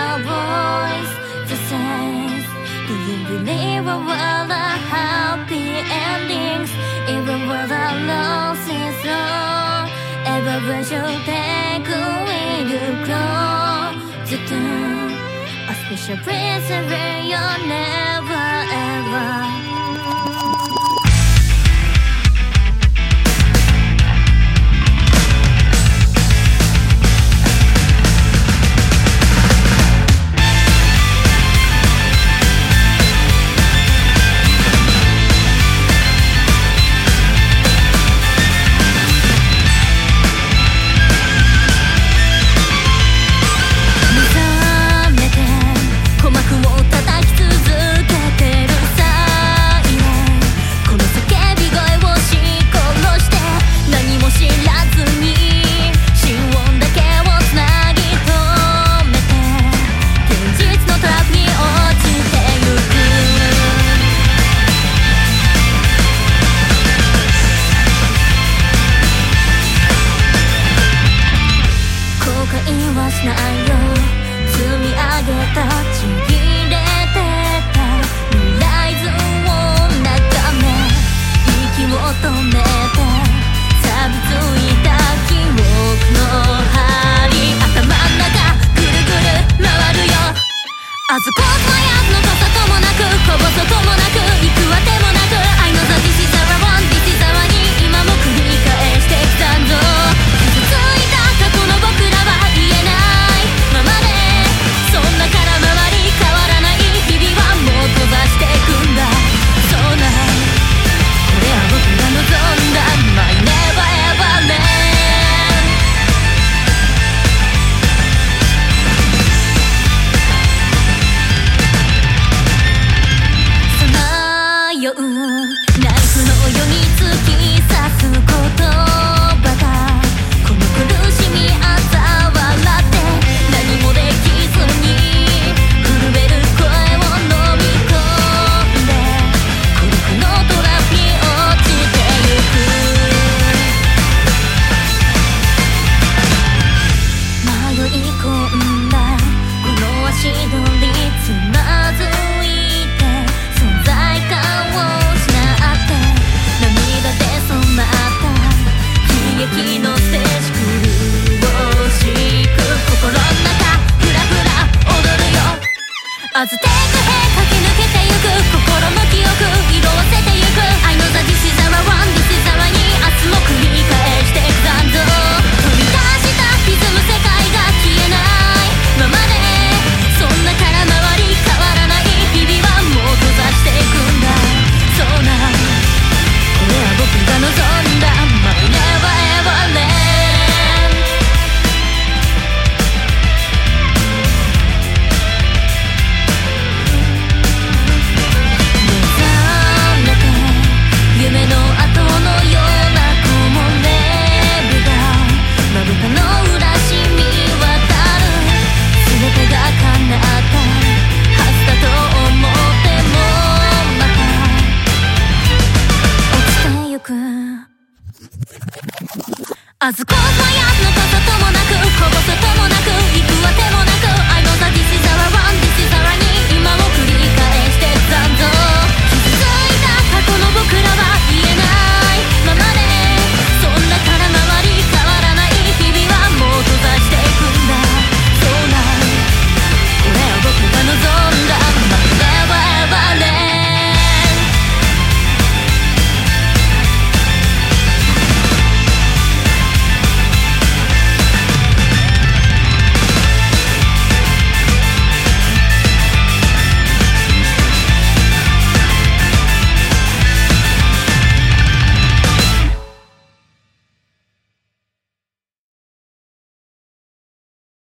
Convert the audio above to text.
our voice to sense. Do you believe in world of happy endings? Even with our losses all Ever will you take away you clothes to do A special place where you'll never ever. しないよ積み上げたちぎれてた未来図を眺め息を止めてさびついた記憶の針頭の中ぐるぐる回るよあそこはずあずこ